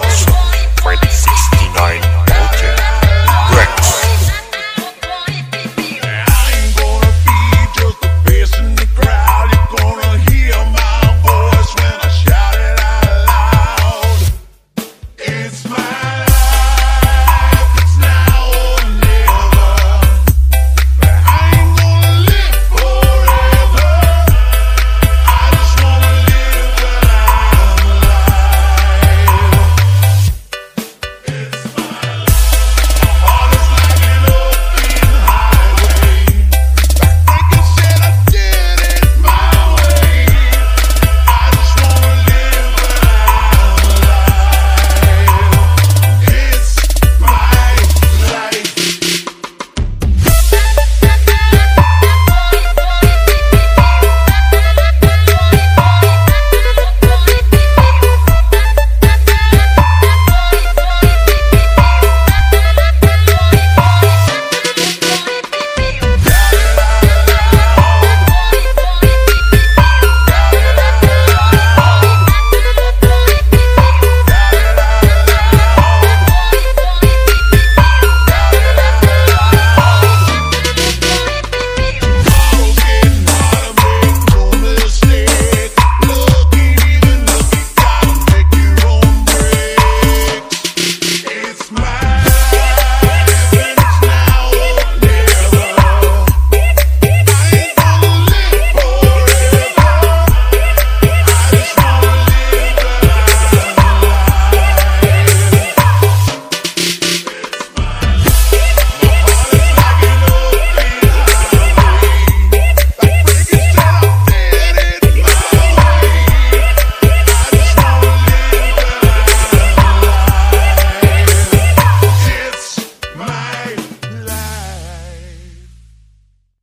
Sure.